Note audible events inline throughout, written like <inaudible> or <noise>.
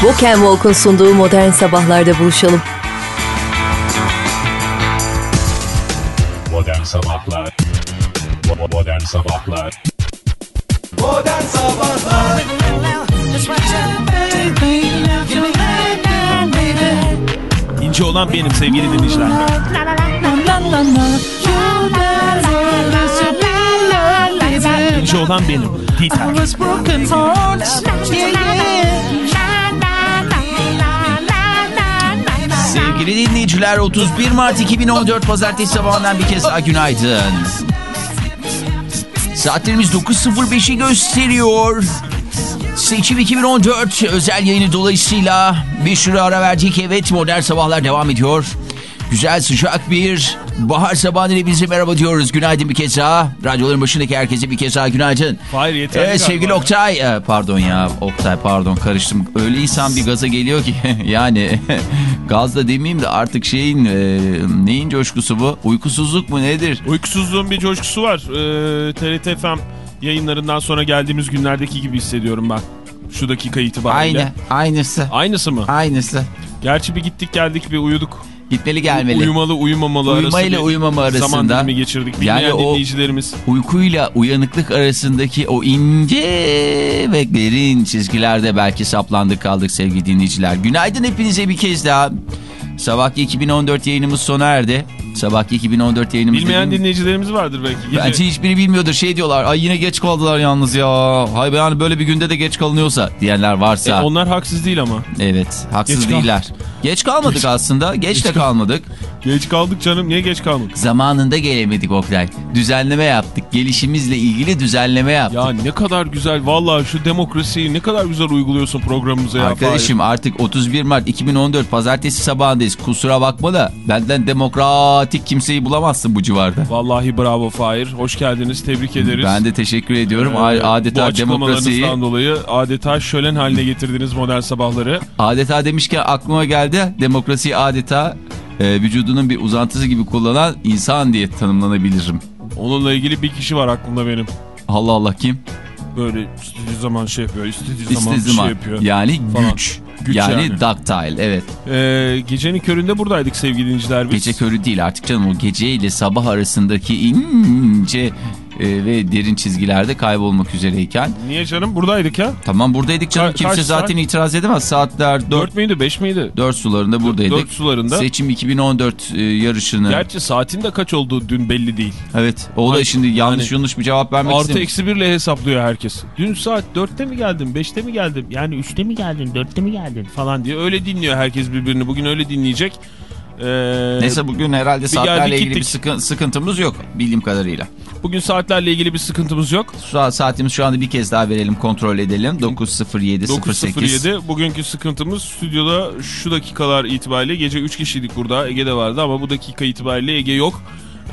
Walk and Walk'un sunduğu Modern Sabahlar'da buluşalım. Modern Sabahlar Modern Sabahlar Modern Sabahlar İnce olan benim sevgili dinleyiciler. İnce olan benim. Dieter. Sevgili dinleyiciler 31 Mart 2014 Pazartesi sabahından bir kez daha günaydın. Saatlerimiz 9.05'i gösteriyor. Seçim 2014 özel yayını dolayısıyla bir süre ara verdik. Evet modern sabahlar devam ediyor. Güzel sıcak bir bahar sabahından hepinize merhaba diyoruz. Günaydın bir kez daha. Radyoların başındaki herkese bir kez daha günaydın. Hayır yeterli Evet sevgili. Oktay. e, Pardon ya Oktay pardon karıştım. Öyle insan bir gaza geliyor ki <laughs> yani <laughs> gaz da demeyeyim de artık şeyin e, neyin coşkusu bu? Uykusuzluk mu nedir? Uykusuzluğun bir coşkusu var. Ee, TRT FM yayınlarından sonra geldiğimiz günlerdeki gibi hissediyorum ben. Şu dakika itibariyle. Aynı aynısı Aynısı mı? aynısı. Gerçi bir gittik geldik bir uyuduk. Gitmeli gelmeli. Uyumalı uyumamalı Uyuma arası ile uyumama arasında- Zaman dilimi geçirdik. Bilmeyen Yani o- dinleyicilerimiz. uykuyla uyanıklık arasındaki o ince ve derin çizgilerde belki saplandık kaldık sevgili dinleyiciler. Günaydın hepinize bir kez daha. Sabahki 2014 yayınımız sona erdi. Sabahki 2014 yayınımız Bilmeyen dediğim- dinleyicilerimiz vardır belki. Gece- Bence hiçbiri bilmiyordur. Şey diyorlar. Ay yine geç kaldılar yalnız ya. Hay be yani böyle bir günde de geç kalınıyorsa diyenler varsa. E, onlar haksız değil ama. Evet haksız Geç kal- değiller. Geç kalmadık Geç- aslında. Geç, Geç de kal- kalmadık. Geç kaldık canım. Niye geç kaldık? Zamanında gelemedik Oktay. Düzenleme yaptık. Gelişimizle ilgili düzenleme yaptık. Ya ne kadar güzel. Vallahi şu demokrasiyi ne kadar güzel uyguluyorsun programımıza ya. Arkadaşım artık 31 Mart 2014 pazartesi sabahındayız. Kusura bakma da benden demokratik kimseyi bulamazsın bu civarda. Vallahi bravo Fahir. Hoş geldiniz. Tebrik ederiz. Ben de teşekkür ediyorum. Ee, bu adeta açıklamalarınızdan demokrasiyi dolayı adeta şölen haline getirdiniz modern sabahları. adeta demişken aklıma geldi. Demokrasiyi adeta e, vücudunun bir uzantısı gibi kullanan insan diye tanımlanabilirim. Onunla ilgili bir kişi var aklımda benim. Allah Allah kim? Böyle istediği zaman şey yapıyor, istediği zaman İstediği şey zaman. yapıyor. Yani falan. güç. Güç yani, yani. ductile evet. Ee, gecenin köründe buradaydık sevgili dinleyiciler biz. Gece körü değil artık canım o gece ile sabah arasındaki ince e, ve derin çizgilerde kaybolmak üzereyken. Niye canım? Buradaydık ya. Tamam buradaydık canım Ka- kimse zaten saat? itiraz edemez. Saatler 4, 4 müydü 5 miydi? 4 sularında buradaydık. 4 sularında. Seçim 2014 e, yarışını. Gerçi saatin de kaç olduğu dün belli değil. Evet o da şimdi yanlış yani yanlış bir cevap vermek Artı istemiyorum. eksi birle hesaplıyor herkes. Dün saat 4'te mi geldin, 5'te mi geldin? Yani 3'te mi geldin, 4'te mi geldin falan diye. Öyle dinliyor herkes birbirini. Bugün öyle dinleyecek. Ee, Neyse bugün herhalde saatlerle geldik, ilgili bir sıkı- sıkıntımız yok bildiğim kadarıyla. Bugün saatlerle ilgili bir sıkıntımız yok. Sa- Saatimiz şu anda bir kez daha verelim kontrol edelim. 9.07.08. 9.07. Bugünkü sıkıntımız stüdyoda şu dakikalar itibariyle gece 3 kişiydik burada. Ege'de vardı ama bu dakika itibariyle Ege yok.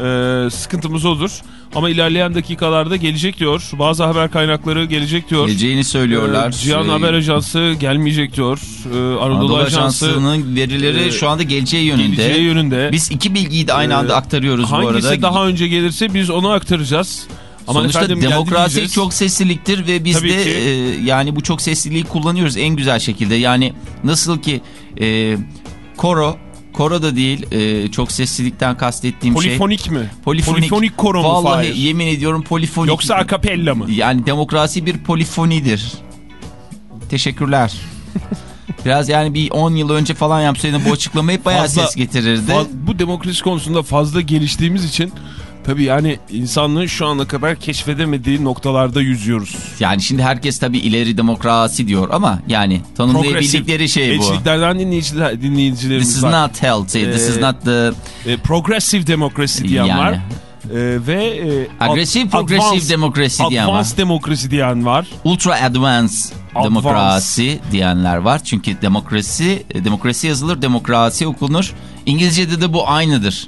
Ee, sıkıntımız odur. Ama ilerleyen dakikalarda gelecek diyor. Bazı haber kaynakları gelecek diyor. Geleceğini söylüyorlar. Ee, Cihan Ee, Haber Ajansı gelmeyecek diyor. Ee, Anadolu, Anadolu Ajansı Ajansı'nın verileri e, şu anda geleceği yönünde. geleceği yönünde. Biz iki bilgiyi de aynı anda Ee, aktarıyoruz bu Hangisi arada. daha önce gelirse biz onu aktaracağız. Ama Sonuçta efendim demokrasi çok sesliliktir ve biz Tabii de ki. e, yani bu çok sesliliği kullanıyoruz en güzel şekilde. Yani nasıl ki e, koro, koro da değil e, çok seslilikten kastettiğim şey. Polifonik mi? Polifonik. Polifonik koro mu Vallahi Fahir? yemin ediyorum polifonik. Yoksa akapella mı? Yani demokrasi bir polifonidir. Teşekkürler. Biraz yani bir 10 yıl önce falan yapsaydın bu açıklamayı bayağı Fazla- ses getirirdi. Faz- bu demokrasi konusunda fazla geliştiğimiz için tabii yani insanlığın şu ana kadar keşfedemediği noktalarda yüzüyoruz. Yani şimdi herkes tabii ileri demokrasi diyor ama yani tanımlayabildikleri şey bu. Elçiliklerden dinleyiciler, dinleyicilerimiz This is var. not healthy. This is Ee, not the... E, progressive demokrasi diyen Yani. var. E, ve e, Agresif progressive advanced- demokrasi diyen var. Advanced demokrasi diyen var. Ultra advanced Advance. demokrasi diyenler var. Çünkü demokrasi demokrasi yazılır, demokrasi okunur. İngilizce'de de bu aynıdır.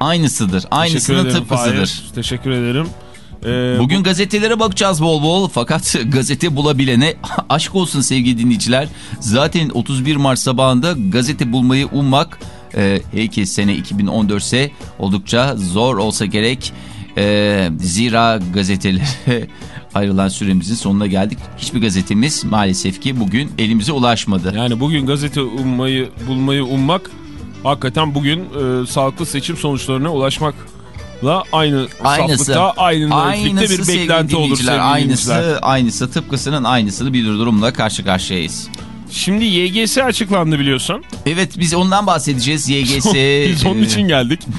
Aynısıdır. Teşekkür Aynısının ederim tıpkısıdır. Fahir. Teşekkür ederim. E, Bugün gazetelere bakacağız bol bol fakat <laughs> gazete bulabilene <laughs> aşk olsun sevgili dinleyiciler. Zaten 31 Mart sabahında gazete bulmayı ummak e, hey ki sene 2014 ise oldukça zor olsa gerek. Ee, zira gazetelere <laughs> ayrılan süremizin sonuna geldik. Hiçbir gazetemiz maalesef ki bugün elimize ulaşmadı. Yani bugün gazete ummayı, bulmayı ummak hakikaten bugün e, sağlıklı seçim sonuçlarına ulaşmakla aynı Aynısı. saflıkta, aynı Aynısı bir beklenti olur sevgili Aynısı, aynısı tıpkısının aynısı bir durumla karşı karşıyayız. Şimdi YGS açıklandı biliyorsun. Evet biz ondan bahsedeceğiz. YGS. <laughs> Biz onun için geldik. <laughs>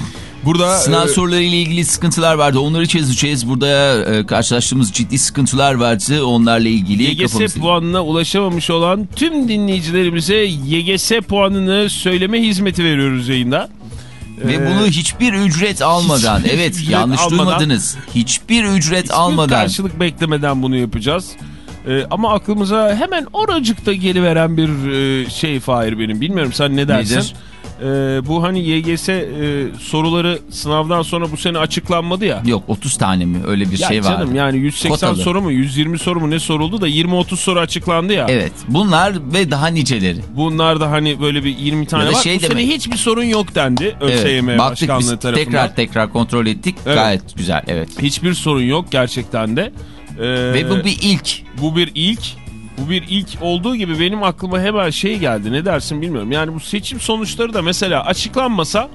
Burada Sınav e, soruları ile ilgili sıkıntılar vardı. Onları çözeceğiz. Burada e, karşılaştığımız ciddi sıkıntılar vardı. Onlarla ilgili YGS kafamızda- puanına ulaşamamış olan tüm dinleyicilerimize YGS puanını söyleme hizmeti veriyoruz yayında. Ve Ee, bunu hiçbir ücret almadan, hiçbir evet ücret yanlış almadan- duymadınız. Hiçbir ücret Hiçbir almadan. karşılık beklemeden bunu yapacağız. Ee, ama aklımıza hemen oracıkta geliveren bir e, şey Fahir benim. Bilmiyorum sen ne dersin? Nedir? Ee, bu hani YGS e, soruları sınavdan sonra bu sene açıklanmadı ya. Yok 30 tane mi öyle bir Ya şey var. canım yani 180 Kotalı. soru mu 120 soru mu ne soruldu da 20-30 soru açıklandı ya. Evet bunlar ve daha niceleri. Bunlar da hani böyle bir 20 tane var. şey bu sene demek. hiçbir sorun yok dendi Evet, ÖSYM baktık Başkanlığı biz tarafından. tekrar tekrar kontrol ettik. Evet. Gayet güzel evet. Hiçbir sorun yok gerçekten de. Ee, Ve bu bir ilk. bu bir ilk. Bu bir ilk olduğu gibi benim aklıma hemen şey geldi. Ne dersin bilmiyorum. Yani bu seçim sonuçları da mesela açıklanmasa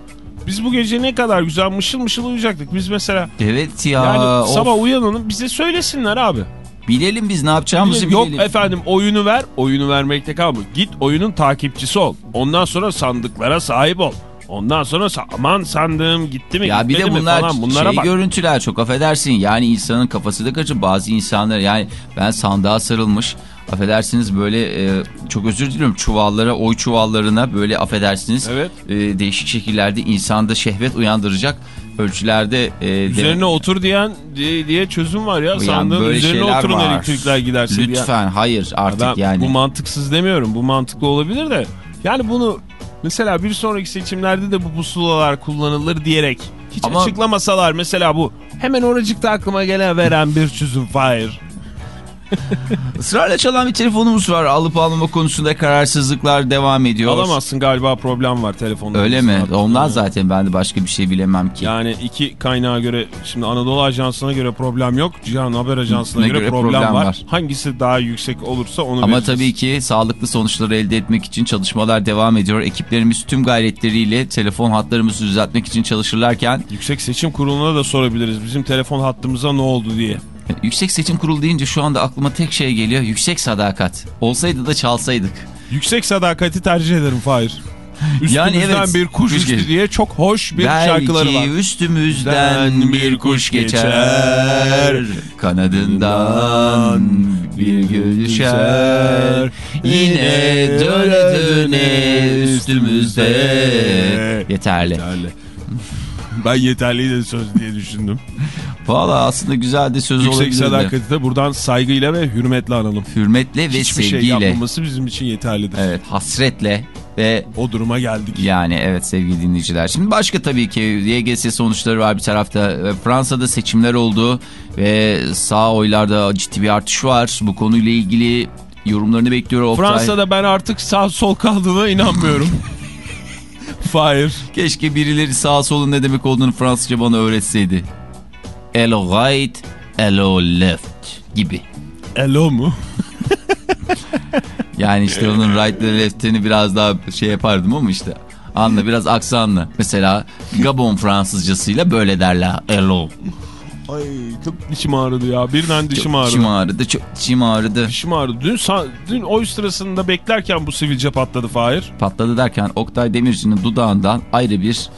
biz bu gece ne kadar güzel mışıl mışıl uyuyacaktık. Biz mesela Evet ya. yani of. sabah uyanalım bize söylesinler abi. Bilelim biz ne yapacağımızı Yok bilelim. efendim oyunu ver. Oyunu vermekte kalma. Git oyunun takipçisi ol. Ondan sonra sandıklara sahip ol. Ondan sonra aman sandığım gitti mi Ya bir de bunlar falan bunlara şey bak. görüntüler çok affedersin yani insanın kafası da kaçır bazı insanlar yani ben sandığa sarılmış affedersiniz böyle e, çok özür diliyorum çuvallara oy çuvallarına böyle affedersiniz Evet. e, değişik şekillerde insanda şehvet uyandıracak ölçülerde e, Üzerine de- otur diyen diye, diye çözüm var ya. Sandığın böyle üzerine oturun var. elektrikler giderse diye. lütfen hayır artık Ben yani Bu mantıksız demiyorum. Bu mantıklı olabilir de. Yani bunu mesela bir sonraki seçimlerde de bu pusulalar kullanılır diyerek hiç Ama- açıklamasalar mesela bu hemen oracıkta aklıma gelen veren bir çözüm Fahir. <laughs> ısrarla çalan bir telefonumuz var alıp almama konusunda kararsızlıklar devam ediyor. Alamazsın galiba problem var telefonda. Öyle mi? Ondan zaten ben de başka bir şey bilemem ki. Yani iki kaynağa göre şimdi Anadolu Ajansı'na göre problem yok. Cihan Haber Ajansı'na göre, göre problem, problem var. var. Hangisi daha yüksek olursa onu Ama vereceğiz. tabii ki sağlıklı sonuçları elde etmek için çalışmalar devam ediyor. Ekiplerimiz tüm gayretleriyle telefon hatlarımızı düzeltmek için çalışırlarken Yüksek Seçim Kurulu'na da sorabiliriz. Bizim telefon hattımıza ne oldu diye. Yüksek Seçim Kurulu deyince şu anda aklıma tek şey geliyor. Yüksek sadakat. Olsaydı da çalsaydık. Yüksek sadakati tercih ederim Fahir. <laughs> Üstümüzden Yani evet, bir kuş kuş geçti. diye çok hoş bir Belki şarkıları var. üstümüzden bir kuş geçer, kanadından bir gül düşer. Yine döne döne üstümüzde. Yeterli. Yeterli. Ben yeterliydi söz diye düşündüm. Valla aslında güzel de söz Yüksek olabilirdi. sadakati de buradan saygıyla ve hürmetle analım. Hürmetle ve Hiçbir şey sevgiyle. yapmaması bizim için yeterlidir. evet hasretle ve O duruma geldik. yani evet sevgili dinleyiciler. Şimdi başka tabii ki YGS sonuçları var bir tarafta. E, Fransa'da seçimler oldu ve sağ oylarda ciddi bir artış var. Bu konuyla ilgili yorumlarını bekliyor Oktay. Fransa'da ben artık sağ sol kaldığına inanmıyorum. <laughs> Fahir. Keşke birileri sağ solun ne demek olduğunu Fransızca bana öğretseydi. Hello right, hello left gibi. Elo mu? <laughs> Yani işte onun right ile left'ini biraz daha şey yapardım ama işte. Anla biraz aksanlı. Mesela Gabon Fransızcasıyla böyle derler. Hello. Ay çok dişim ağrıdı ya. Birden dişim ağrıdı. Dişim ağrıdı. Çok dişim ağrıdı. Dişim ağrıdı. Dün, dün oy sırasında beklerken bu sivilce patladı Fahir. Patladı derken Oktay Demirci'nin dudağından ayrı bir...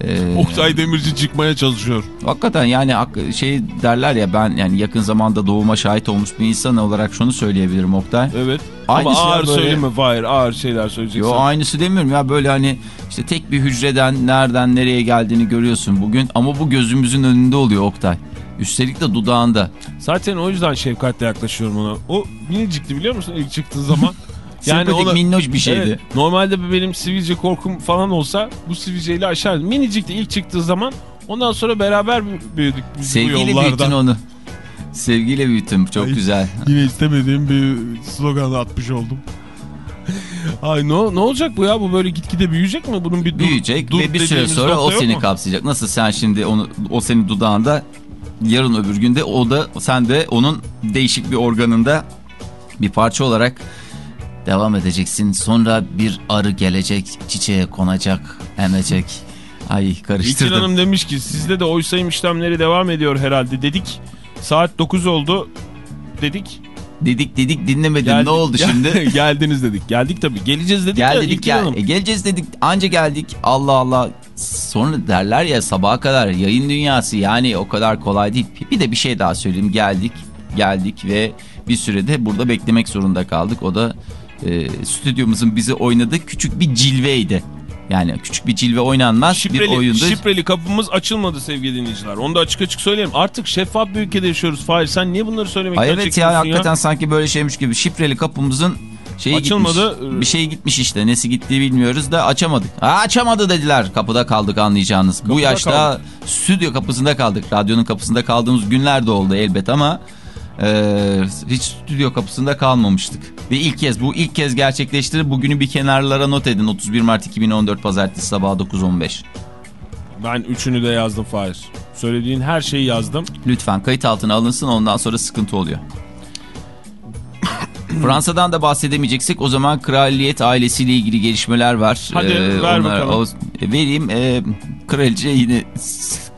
e, Oktay Demirci çıkmaya çalışıyor. Hakikaten yani şey derler ya ben yani yakın zamanda doğuma şahit olmuş bir insan olarak şunu söyleyebilirim Oktay. Evet. Aynısı Ama ağır böyle- söyleme Fahir. Ağır şeyler söyleyeceksin. Yo aynısı demiyorum ya böyle hani işte tek bir hücreden nereden nereye geldiğini görüyorsun bugün ama bu gözümüzün önünde oluyor Oktay. Üstelik de dudağında. Zaten o yüzden şefkatle yaklaşıyorum ona. O minicikti biliyor musun ilk çıktığı zaman. <laughs> Sempatik minnoş bir şeydi. Evet, normalde benim sivilce korkum falan olsa bu sivilceyle aşardım. Minicikti ilk çıktığı zaman. Ondan sonra beraber büyüdük biz bu Sevgiyle yollarda. büyüttün onu. Sevgiyle büyüttüm çok Ay. güzel. Yine istemediğim bir slogan atmış oldum. <laughs> Ay ne, ne olacak bu ya? Bu böyle gitgide büyüyecek mi? Bunun bir dur, Büyüyecek dur ve bir süre sonra o seni mu? kapsayacak. Nasıl sen şimdi onu o senin dudağında yarın öbür günde o da sen de onun değişik bir organında bir parça olarak devam edeceksin. Sonra bir arı gelecek, çiçeğe konacak, emecek. Ay İlkin karıştırdım. Hanım demiş ki sizde de oy sayım işlemleri devam ediyor herhalde dedik. Saat 9 oldu dedik. Dedik dedik dinlemedin Geldik. ne oldu şimdi? <laughs> Geldiniz dedik. Geldik tabii. Geleceğiz dedik Gel dedik İlkin ya e, geleceğiz dedik anca geldik Allah Allah sonra derler ya sabaha kadar yayın dünyası yani o kadar kolay değil bir de bir şey daha söyleyeyim geldik geldik ve bir sürede burada beklemek zorunda kaldık o da e, stüdyomuzun bize oynadığı küçük bir cilveydi yani küçük bir cilve oynanmaz bir Şifreli, oyunda şifreli kapımız açılmadı sevgili dinleyiciler. Onu da açık açık söyleyeyim. Artık şeffaf bir ülkede yaşıyoruz. Fahir sen niye bunları söylemekten Ay evet ya çekiniyorsun hakikaten sanki böyle şeymiş gibi şifreli kapımızın şeyi Açılmadı. gitmiş. Bir şey gitmiş işte. Nesi gittiği bilmiyoruz da açamadık. Aa, açamadı dediler. Kapıda kaldık anlayacağınız. Bu Kapıda yaşta kaldık. stüdyo kapısında kaldık. Radyonun kapısında kaldığımız günler de oldu elbet ama e, hiç stüdyo kapısında kalmamıştık. Ve ilk kez bu ilk kez gerçekleşti. Bugünü bir kenarlara not edin. 31 Mart 2014 Pazartesi sabahı 9.15. Ben üçünü de yazdım Fahir. Söylediğin her şeyi yazdım. Lütfen kayıt altına alınsın ondan sonra sıkıntı oluyor. <coughs> Fransa'dan da bahsedemeyeceksek o zaman kraliyet ailesiyle ilgili gelişmeler var. Ee, Hadi ver bakalım. o- vereyim. Ee, kraliçe yine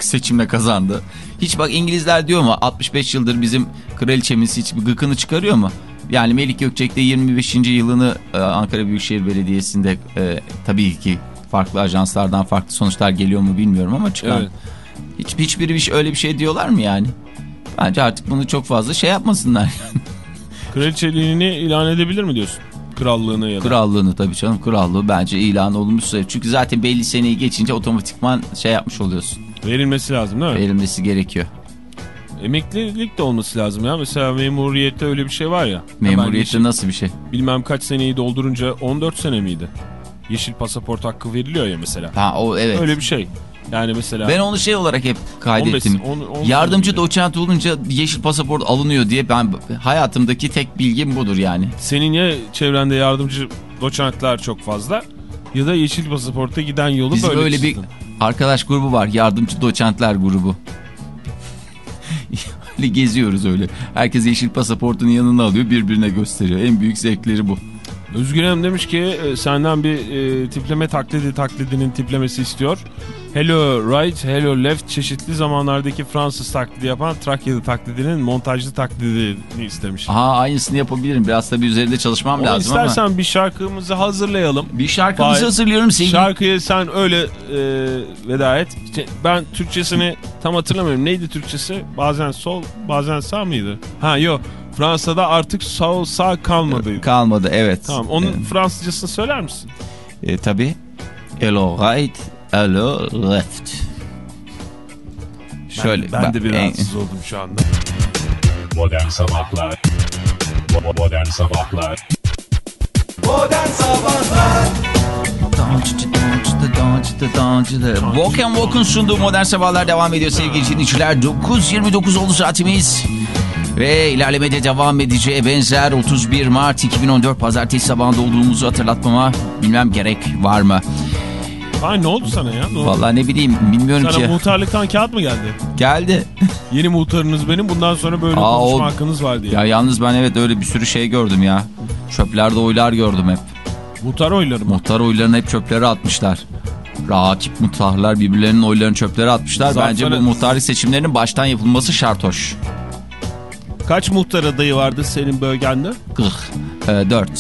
seçimle kazandı. Hiç bak İngilizler diyor mu 65 yıldır bizim kraliçemiz hiç bir gıkını çıkarıyor mu? Yani Melik Gökçek de 25. yılını e, Ankara Büyükşehir Belediyesi'nde e, tabii ki farklı ajanslardan farklı sonuçlar geliyor mu bilmiyorum ama çıkan. Evet. Hiç, hiçbiri bir, öyle bir şey diyorlar mı yani? Bence artık bunu çok fazla şey yapmasınlar. <laughs> Kraliçeliğini ilan edebilir mi diyorsun? Krallığını ya da. Krallığını tabii canım krallığı bence ilan olunmuşsa. Çünkü zaten belli seneyi geçince otomatikman şey yapmış oluyorsun. Verilmesi lazım değil mi? Verilmesi gerekiyor. Emeklilik de olması lazım ya. Mesela memuriyette öyle bir şey var ya. Memuriyette yeşil- nasıl bir şey? bilmem kaç seneyi doldurunca 14 sene miydi? Yeşil pasaport hakkı veriliyor ya mesela. Ha o evet. Öyle bir şey. Yani mesela Ben onu şey olarak hep kaydettim. 15, on- on- Yardımcı on- doçent olunca yeşil pasaport alınıyor diye ben hayatımdaki tek bilgim budur yani. senin ya çevrende yardımcı doçentler çok fazla ya da yeşil pasaporta giden yolu Bizim böyle öyle bir. Arkadaş grubu var. Yardımcı doçentler grubu. <laughs> öyle geziyoruz öyle. Herkes yeşil pasaportunu yanına alıyor birbirine gösteriyor. En büyük zevkleri bu. Özgür Hanım demiş ki e, senden bir e, tipleme taklidi taklidinin tiplemesi istiyor. Hello right, hello left çeşitli zamanlardaki Fransız taklidi yapan Trakya'da taklidinin montajlı taklidini istemiş. Aha aynısını yapabilirim. Biraz tabii üzerinde çalışmam Ama lazım istersen ama. bir şarkımızı hazırlayalım. Bir şarkımızı Hayır. hazırlıyorum sevgili. Şarkıyı sen öyle e, veda et. İşte ben Türkçesini tam hatırlamıyorum. Neydi Türkçesi? Bazen sol, bazen sağ mıydı? Ha yok. Fransa'da artık sol sağ kalmadı. Kalmadı evet. Tamam. Onun Evet. Fransızcasını söyler misin? E, tabii. Hello right, hello left. Şöyle. Ben, ben de bir en- rahatsız oldum şu anda. Modern Sabahlar Modern Sabahlar Modern Sabahlar Walk and Walk'un sunduğu modern sabahlar devam ediyor sevgili dinleyiciler. 9.29 oldu saatimiz. Ve ilerlemede devam edeceğe benzer 31 Mart 2014 pazartesi sabahında olduğumuzu hatırlatmama bilmem gerek var mı? Ay ne oldu sana ya? Ne oldu? Vallahi ne bileyim bilmiyorum Sana ki. muhtarlıktan kağıt mı geldi? Geldi. <laughs> Yeni muhtarınız benim. Bundan sonra böyle Aa, konuşma o- hakkınız var diye. Ya yalnız ben evet öyle bir sürü şey gördüm ya. Çöplerde oylar gördüm hep. Muhtar oyları mı? Muhtar oylarını hep çöplere atmışlar. Rakip muhtarlar birbirlerinin oylarını çöplere atmışlar. Zaten- Bence bu muhtarlık seçimlerinin baştan yapılması şart hoş. Kaç muhtar adayı vardı senin bölgende? 40. Ee, 4.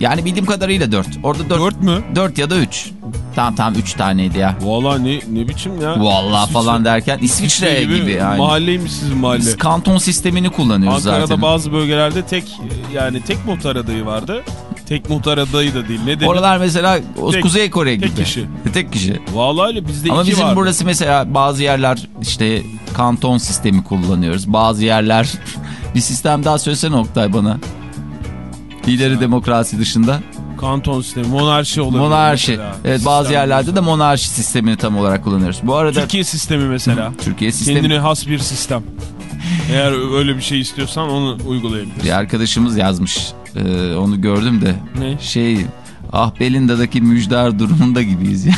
Yani bildiğim kadarıyla 4. Orada 4. Dört mü? 4 ya da 3. Tamam tamam 3 taneydi ya. Valla ne, ne biçim ya? İsviçre- falan derken İsviçre gibi, yani. Mahalleymiş sizin mahalle. Biz kanton sistemini kullanıyoruz Ankara'da zaten. bazı bölgelerde tek yani tek muhtar adayı vardı. Tek muhtar adayı da değil. Ne denir? Oralar mesela Tek- Kuzey Kore gibi. tek kişi. Tek kişi. Vallahi öyle bizde Ama bizim vardı. burası mesela bazı yerler işte kanton sistemi kullanıyoruz. Bazı yerler <laughs> bir sistem daha söylesene Oktay bana. İleri demokrasi dışında. Kanton sistemi, monarşi olabilir. Monarşi. mesela. Evet bazı Sistem yerlerde de monarşi sistemini tam olarak kullanıyoruz. Bu arada Türkiye sistemi mesela. Türkiye sistemi Kendine has bir sistem. Eğer öyle bir şey istiyorsan onu uygulayabilirsin. bir arkadaşımız yazmış. Ee, onu gördüm de. Ne? Şey ah Belinda'daki müjdar durumunda gibiyiz ya.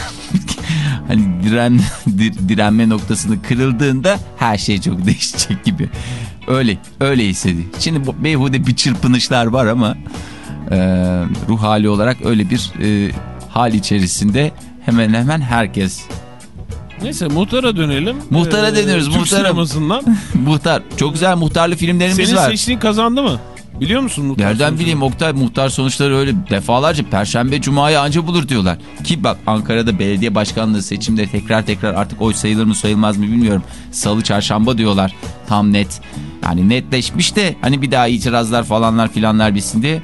<laughs> hani diren, dir- direnme noktasını kırıldığında her şey çok <laughs> değişecek gibi. Öyle, öyle hissediyor. Şimdi beyhude bir çırpınışlar var ama e, ruh hali olarak öyle bir e, hal içerisinde hemen hemen herkes. Neyse muhtara dönelim. Muhtara Ee, dönüyoruz, Türk muhtara. sinemasından. <laughs> Muhtar, çok güzel muhtarlı filmlerimiz Senin var. seçtiğin kazandı mı? Biliyor musun muhtar Nereden sonucunu? bileyim Oktay muhtar sonuçları öyle defalarca perşembe cumayı anca bulur diyorlar. Ki bak Ankara'da belediye başkanlığı seçimde tekrar tekrar artık oy sayılır mı sayılmaz mı bilmiyorum. Salı çarşamba diyorlar tam net. Yani netleşmiş de hani bir daha itirazlar falanlar filanlar bitsin diye.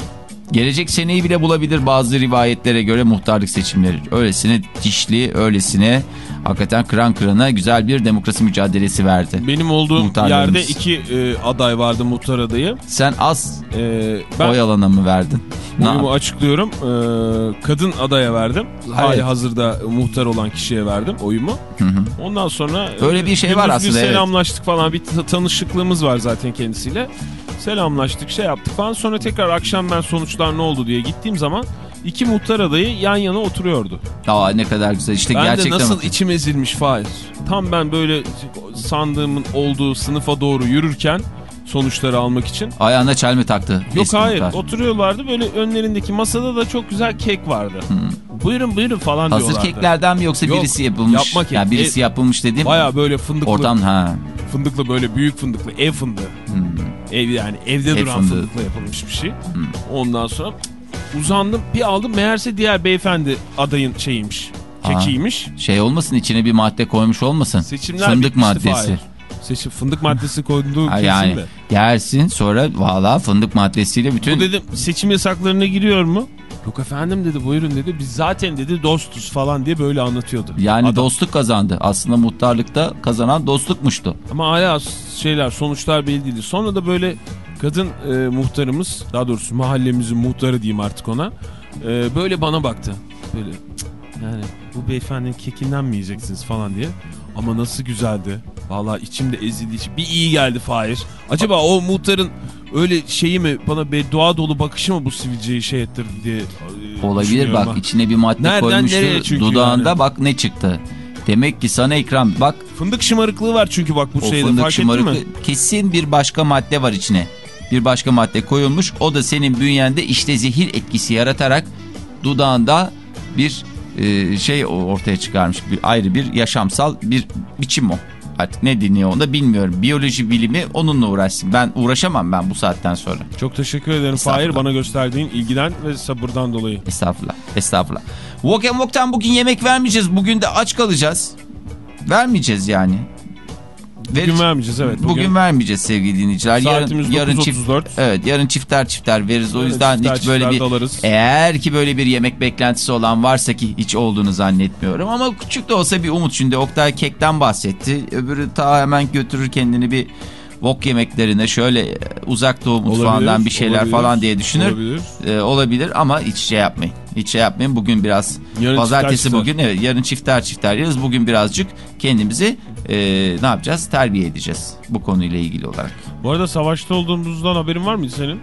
Gelecek seneyi bile bulabilir bazı rivayetlere göre muhtarlık seçimleri. Öylesine dişli, öylesine hakikaten kıran kırana güzel bir demokrasi mücadelesi verdi. Benim olduğum yerde iki e, aday vardı muhtar adayı. Sen az E, ben oy alana mı verdin? Oyumu açıklıyorum. E, kadın adaya verdim. Hali hazırda muhtar olan kişiye verdim oyumu. Ondan sonra Öyle bir şey gündüz var bir aslında, evet. selamlaştık falan. Bir ta- tanışıklığımız var zaten kendisiyle. Selamlaştık şey yaptık falan. Sonra tekrar akşam ben sonuçlar ne oldu diye gittiğim zaman iki muhtar adayı yan yana oturuyordu. Aa ne kadar güzel işte Ben gerçekten. de nasıl içim ezilmiş Fahir. Tam ben böyle sandığımın olduğu sınıfa doğru yürürken sonuçları almak için. Ayağına çelme taktı. Yok hayır muhtar. oturuyorlardı böyle önlerindeki masada da çok güzel kek vardı. Buyurun buyurun falan Hazır diyorlardı. keklerden mi yoksa Yok, birisi yapılmış? yapma kek. Yani birisi E, yapılmış dediğim Baya böyle fındıklı, ortam ha. Fındıklı böyle büyük fındıklı ev fındığı. Ev yani evde Ev duran fındığı. fındıkla yapılmış bir şey. Ondan sonra uzandım bir aldım meğerse diğer beyefendi adayın şeyiymiş. Aa. Kekiymiş. Şey olmasın içine bir madde koymuş olmasın. Seçimler Fındık maddesi. Seçim fındık maddesi koyduğu kesin yani de. yersin sonra valla fındık maddesiyle bütün Bu dedim seçim yasaklarına giriyor mu? Yok efendim dedi buyurun dedi. Biz zaten dedi dostuz falan diye böyle anlatıyordu. yani Adam. dostluk kazandı. Aslında muhtarlıkta kazanan dostlukmuştu. Ama hala şeyler sonuçlar belli değildi. Sonra da böyle kadın e, muhtarımız daha doğrusu mahallemizin muhtarı diyeyim artık ona. e, böyle bana baktı. Böyle "Cık, yani bu beyefendinin kekinden mi yiyeceksiniz falan diye. Ama nasıl güzeldi. Vallahi içimde ezildi. içim- Bir iyi geldi Fahir. Acaba o muhtarın öyle şeyi mi bana beddua dolu bakışı mı bu sivilceyi şey ettirdi diye e, Olabilir bak ha. içine bir madde Nereden koymuştu. Dudağında yani? bak ne çıktı. Demek ki sana ikram bak Fındık şımarıklığı var çünkü bak bu o şeyde fındık fark ettin mi? kesin bir başka madde var içine. Bir başka madde koyulmuş. O da senin bünyende işte zehir etkisi yaratarak dudağında bir e, şey ortaya çıkarmış. Bir, ayrı bir yaşamsal bir biçim o. Artık ne deniyor onda bilmiyorum. Biyoloji bilimi onunla uğraşsın. Ben uğraşamam ben bu saatten sonra. Çok teşekkür ederim. Fahir bana gösterdiğin ilgiden ve sabırdan dolayı. Estağfurullah. Estağfurullah. Walk and Walk'tan bugün yemek vermeyeceğiz. Bugün de aç kalacağız. Vermeyeceğiz yani. Bugün Verici- vermeyeceğiz evet. Bugün, Bugün, vermeyeceğiz sevgili dinleyiciler. Saatimiz yarın 9.34. çift Evet, yarın çifter çifter veririz. O Evet, yüzden çifter hiç böyle bir dalarız. eğer ki böyle bir yemek beklentisi olan varsa ki hiç olduğunu zannetmiyorum ama küçük de olsa bir umut şimdi Oktay kekten bahsetti. Öbürü ta hemen götürür kendini bir wok yemeklerine şöyle e, uzak doğu mutfağından Olabilir, bir şeyler olabilir, falan diye düşünür. olabilir. Ee, olabilir ama hiç şey yapmayın. Hiç şey yapmayın. Bugün biraz Yarın pazartesi çifter bugün evet yarın çifter çifter yeriz. Bugün birazcık kendimizi e, ne yapacağız? Terbiye edeceğiz bu konuyla ilgili olarak. Bu arada savaşta olduğumuzdan haberin var mıydı senin?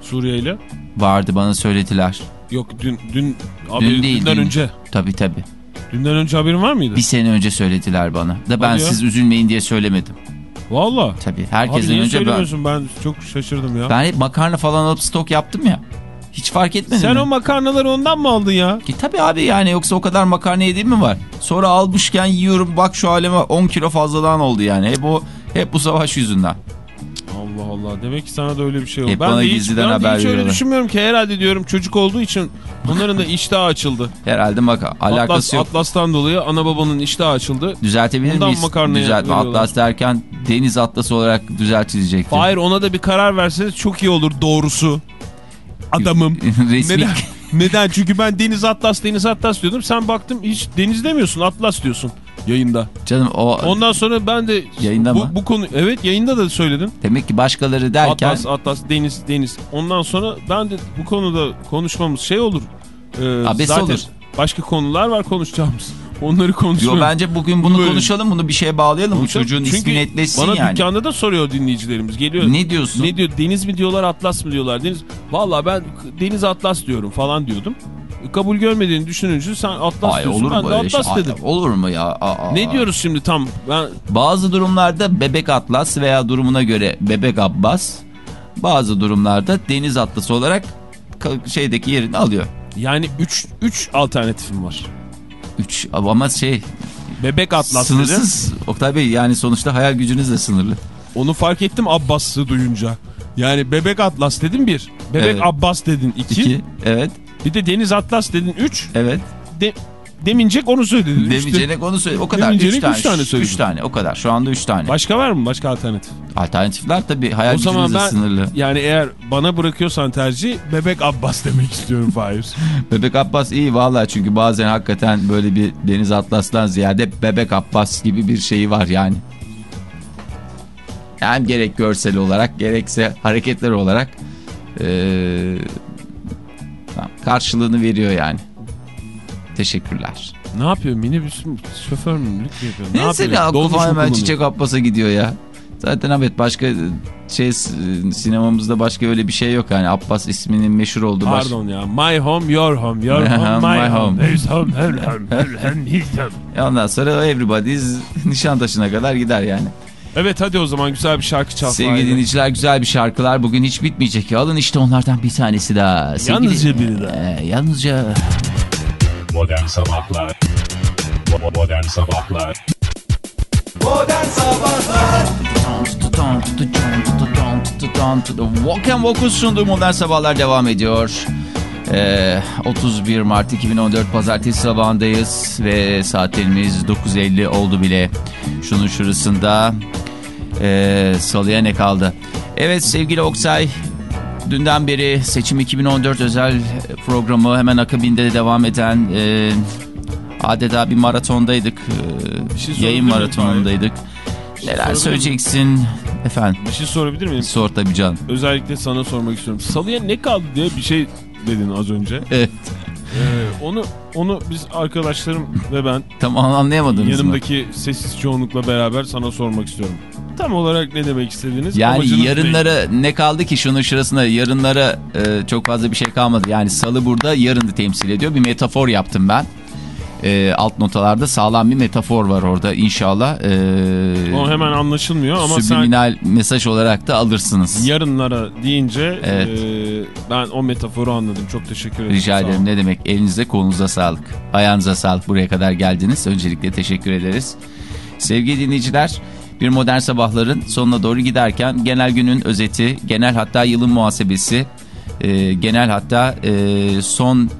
Suriye ile. Vardı bana söylediler. Yok dün dün haberi, değil, dünden dün. önce. Tabii tabii. Dünden önce haberin var mıydı? Bir sene önce söylediler bana. Da ben Hadi ya. siz üzülmeyin diye söylemedim. Valla. Tabii. Abi Herkesten niye önce ben, ben çok şaşırdım ya. ben hep makarna falan alıp stok yaptım ya. Hiç fark etmedin Sen mi? o makarnaları ondan mı aldın ya? Ki tabii abi yani yoksa o kadar makarna yediğim mi var? Sonra almışken yiyorum bak şu halime 10 kilo fazladan oldu yani. Hep o hep bu savaş yüzünden. Allah Allah. Demek ki sana da öyle bir şey oldu. Hep ben bana de hiç, ben haber hiç öyle düşünmüyorum ki herhalde diyorum çocuk olduğu için bunların da iştahı açıldı. Herhalde bak alakası Atlas, yok. Atlas'tan dolayı ana babanın iştahı açıldı. Düzeltebilir Ondan miyiz? makarnaya Düzeltme. Atlas derken deniz atlası olarak düzeltilecektir. Hayır ona da bir karar verseniz çok iyi olur doğrusu. Adamım. <laughs> Resmi Neden? Neden? Çünkü ben Deniz Atlas, Deniz Atlas diyordum. Sen baktım hiç Deniz demiyorsun, Atlas diyorsun yayında. canım o Ondan sonra ben de Yayında bu, mı? bu konu evet yayında da söyledim. demek ki başkaları derken Atlas, Atlas, Deniz, Deniz. Ondan sonra ben de bu konuda konuşmamız şey olur. Ee, Abes zaten olur. başka konular var konuşacağımız. Onları Yo konuşuyoruz. bence bugün bunu Böyle- konuşalım bunu bir şeye bağlayalım bu çocuğun Çünkü ismi netleşsin bana yani. dükkanda da soruyor dinleyicilerimiz. Geliyor. Ne diyorsun? Ne diyor? Deniz mi diyorlar, Atlas mı diyorlar? Deniz. Vallahi ben Deniz Atlas diyorum falan diyordum. kabul görmediğini düşününce sen Atlas Ay diyorsun olur ben de öyle şey? Atlas Ay, dedim. olur mu ya? Aa, Ne diyoruz şimdi tam? Ben Bazı durumlarda bebek atlas veya durumuna göre bebek abbas. Bazı durumlarda deniz atlası olarak şeydeki yerini alıyor. yani 3 3 alternatifim var. Üç ama şey Bebek Atlas dedim. sınırsız. Oktay Bey yani sonuçta hayal gücünüz de sınırlı. Onu fark ettim Abbas'ı duyunca. Yani Bebek Atlas dedim bir. Bebek Evet. Abbas dedin iki. İki. Evet. Bir de Deniz Atlas dedin üç. Evet. De, demincek onu söyledin. Demeyeceğine onu söyle. O kadar. Demeyeceğine Üç tane. üç tane söyledin. Üç tane. O kadar. Şu anda üç tane. Başka var mı? Başka alternatif? Alternatifler tabii hayal o zaman ben sınırlı. yani eğer bana bırakıyorsan tercih Bebek Abbas demek istiyorum Fahir. <laughs> Bebek Abbas iyi vallahi çünkü bazen hakikaten böyle bir Deniz Atlas'tan ziyade Bebek Abbas gibi bir şeyi var yani. Hem gerek görsel olarak gerekse hareketler olarak tamam, karşılığını veriyor yani. Teşekkürler. ne yapıyor? Minibüs mü? Şoför yapıyor? Ne yapıyor? mu hemen kullanıyor? Çiçek Abbas'a gidiyor ya. Zaten evet başka şey sinemamızda başka öyle bir şey yok yani Abbas isminin meşhur olduğu baş... Pardon ya. My home, your home, your home, my my home. His home, her home, her home, his home. Ondan sonra Everybody's Nişantaşı'na kadar gider yani. Evet hadi o zaman güzel bir şarkı çal. Sevgili Fahir. dinleyiciler güzel bir şarkılar bugün hiç bitmeyecek. Alın işte onlardan bir tanesi daha. Sevgili, Yalnızca biri daha. Ee, yalnızca Modern Sabahlar Modern Sabahlar Modern Sabahlar Walk and Walk'un sunduğu modern sabahlar devam ediyor. Ee, 31 Mart 2014 Pazartesi sabahındayız ve saatlerimiz 9.50 oldu bile. Şunun şurasında ee, salıya ne kaldı? Evet sevgili Oksay dünden beri seçim 2014 özel programı hemen akabinde de devam eden ee, adeta bir maratondaydık. Ee, Bir şey yayın maratonundaydık. Neler sorabilir söyleyeceksin efendim? Bir şey sorabilir miyim? Sor tabii can. Özellikle sana sormak istiyorum. Salıya ne kaldı diye bir şey dedin az önce. Evet. Ee, onu onu biz arkadaşlarım ve ben Tamam anlayamadınız mı? yanımdaki sessiz çoğunlukla beraber sana sormak istiyorum. Tam olarak ne demek istediğiniz? Yani amacınız yarınlara ne kaldı ki şunun şurasında yarınlara e, çok fazla bir şey kalmadı. Yani salı burada yarını temsil ediyor. Bir metafor yaptım ben. E, alt notalarda sağlam bir metafor var orada inşallah. E, O hemen anlaşılmıyor ama sen subliminal mesaj olarak da alırsınız. yarınlara deyince Evet. e, ben o metaforu anladım. Çok teşekkür ederim. Rica ederim ne demek elinize kolunuza sağlık. Ayağınıza sağlık buraya kadar geldiniz. Öncelikle teşekkür ederiz. Sevgili dinleyiciler bir modern sabahların sonuna doğru giderken genel günün özeti, genel hatta yılın muhasebesi, e, genel hatta e, son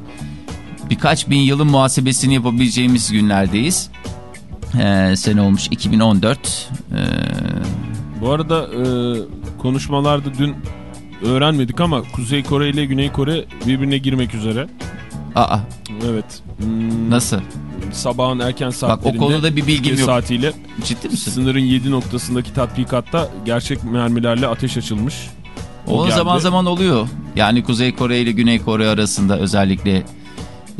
birkaç bin yılın muhasebesini yapabileceğimiz günlerdeyiz. E, sene olmuş 2014. E, Bu arada e, konuşmalarda dün öğrenmedik ama Kuzey Kore ile Güney Kore birbirine girmek üzere. aa, Evet. Hmm, nasıl? Sabahın erken saatlerinde. konuda bir bilgim yok. saatiyle Ciddi misin? sınırın 7 noktasındaki tatbikatta gerçek mermilerle ateş açılmış. O geldi. zaman zaman oluyor. Yani Kuzey Kore ile Güney Kore arasında özellikle.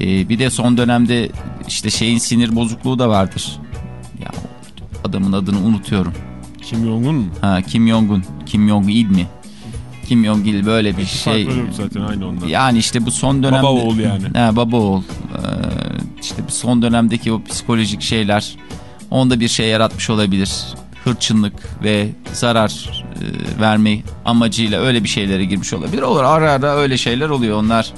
Ee, bir de son dönemde işte şeyin sinir bozukluğu da vardır. Ya adamın adını unutuyorum. Kim Jong-un mu? Ha Kim Jong-un, Kim Jong-il mi? Kim Jong-il böyle bir şey. Farkları yok zaten aynı ondan. Yani işte bu son dönemde... Baba oğul yani. Ha, baba oğul. Ee, işte son dönemdeki o psikolojik şeyler onda bir şey yaratmış olabilir. Hırçınlık ve zarar e, verme amacıyla öyle bir şeylere girmiş olabilir. Olur ara ara öyle şeyler oluyor onlar.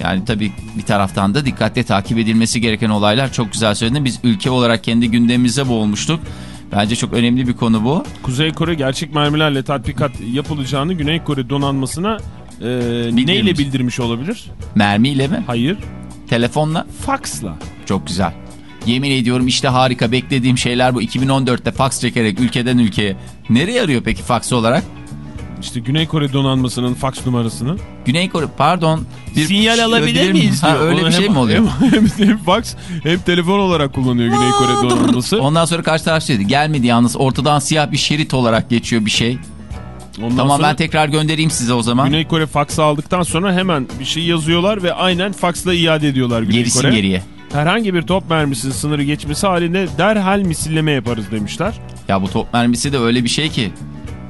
Yani tabii bir taraftan da dikkatle takip edilmesi gereken olaylar çok güzel söyledin. Biz ülke olarak kendi gündemimize boğulmuştuk. Bence çok önemli bir konu bu. Kuzey Kore gerçek mermilerle tatbikat yapılacağını Güney Kore donanmasına e, neyle bildirmiş olabilir? Mermiyle mi? Hayır. Telefonla? Faksla. Çok güzel. Yemin ediyorum işte harika beklediğim şeyler bu. 2014'te fax çekerek ülkeden ülkeye. Nereye arıyor peki fax olarak? İşte Güney Kore donanmasının faks numarasını. Güney Kore pardon. Bir Sinyal alabilir miyiz Ha, öyle Onu bir şey hem- mi oluyor? Hem, hem, hem faks hem telefon olarak kullanıyor Güney Kore donanması. Ondan sonra karşı taraf dedi. Gelmedi yalnız ortadan siyah bir şerit olarak geçiyor bir şey. Ondan tamam sonra ben tekrar göndereyim size o zaman. Güney Kore faksı aldıktan sonra hemen bir şey yazıyorlar ve aynen faksla iade ediyorlar Güney Gerisin Kore. geriye. Herhangi bir top mermisinin sınırı geçmesi halinde derhal misilleme yaparız demişler. Ya bu top mermisi de öyle bir şey ki.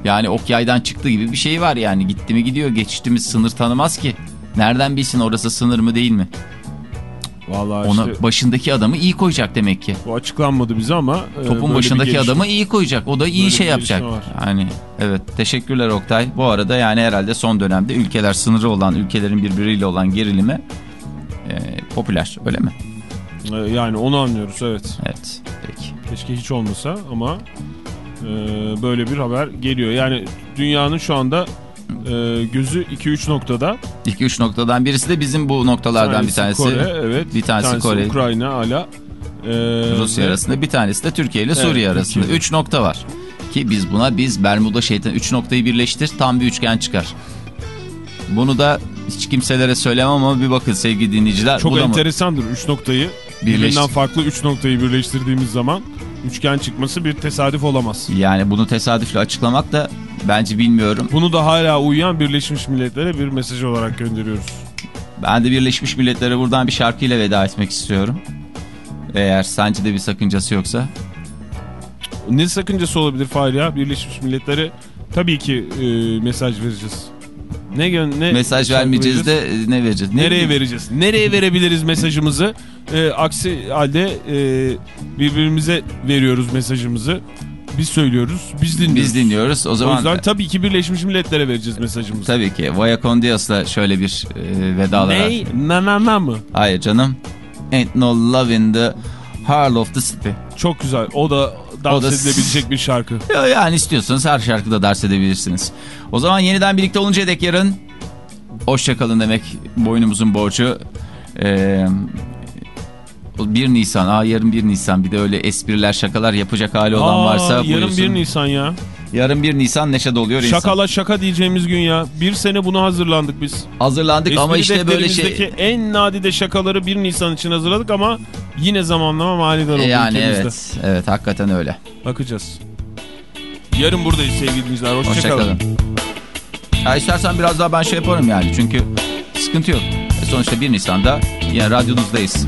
Yani ok yaydan çıktı gibi bir şey var yani. Gitti mi gidiyor geçti mi sınır tanımaz ki. Nereden bilsin orası sınır mı değil mi? Vallahi Ona işte başındaki adamı iyi koyacak demek ki. bu açıklanmadı bize ama. e, Topun başındaki adamı iyi koyacak. O da iyi Böyle şey yapacak. var. Yani evet teşekkürler Oktay. Bu arada yani herhalde son dönemde ülkeler sınırı olan ülkelerin birbiriyle olan gerilimi e, popüler öyle mi? E, Yani onu anlıyoruz evet. Evet peki. Keşke hiç olmasa ama e, böyle bir haber geliyor. Yani dünyanın şu anda e, gözü 2-3 noktada. 2-3 noktadan birisi de bizim bu noktalardan bir tanesi. Kore, evet. Bir tanesi Kore. Ukrayna hala. E, Rusya ve- arasında bir tanesi de Türkiye ile Evet, Suriye arasında. Türkiye. 3 nokta var. Ki biz buna biz Bermuda şeytan 3 noktayı birleştir tam bir üçgen çıkar. Bunu da hiç kimselere söylemem ama bir bakın sevgili dinleyiciler. Çok enteresandır 3 noktayı. Birbirinden farklı 3 noktayı birleştirdiğimiz zaman üçgen çıkması bir tesadüf olamaz. Yani bunu tesadüfle açıklamak da bence bilmiyorum. Bunu da hala uyuyan Birleşmiş Milletler'e bir mesaj olarak gönderiyoruz. Ben de Birleşmiş Milletler'e buradan bir şarkıyla veda etmek istiyorum. Eğer sence de bir sakıncası yoksa. Ne sakıncası olabilir Fahir ya? Birleşmiş Milletler'e tabii ki e, mesaj vereceğiz. Ne, ne Mesaj vermeyeceğiz vereceğiz? de ne vereceğiz? Ne Nereye bileyim. vereceğiz? Nereye verebiliriz mesajımızı? E, aksi halde e, birbirimize veriyoruz mesajımızı. Biz söylüyoruz, biz dinliyoruz. Biz dinliyoruz. O O zaman yüzden tabii ki Birleşmiş Milletler'e vereceğiz mesajımızı. tabii ki Vaya con Dios'la şöyle bir e, vedalar. Ne? Na na na mı? Hayır canım. Ain't no love in the heart of the city. Çok güzel. O da dans O da- edilebilecek bir şarkı. <laughs> Ya- Yani istiyorsanız her şarkıda ders edebilirsiniz. O zaman yeniden birlikte oluncaya dek yarın hoşçakalın demek boynumuzun borcu. Ee, 1 Nisan, aa yarın 1 Nisan bir de öyle espriler şakalar yapacak hali olan Aa, varsa yarın buyursun. 1 Nisan ya. Yarın 1 Nisan neşe doluyor insan. Şakala şaka diyeceğimiz gün ya. Bir sene buna hazırlandık biz. Hazırlandık ama Espri işte böyle şey... en nadide şakaları 1 Nisan için hazırladık ama yine zamanlama manidar oldu Yani ülkemizde. evet, evet hakikaten öyle. Bakacağız. Yarın buradayız sevgili dinleyiciler. Hoşçakalın. Hoşçakalın. Ya istersen biraz daha ben şey yaparım yani çünkü sıkıntı yok. E sonuçta 1 Nisan'da yine radyonuzdayız.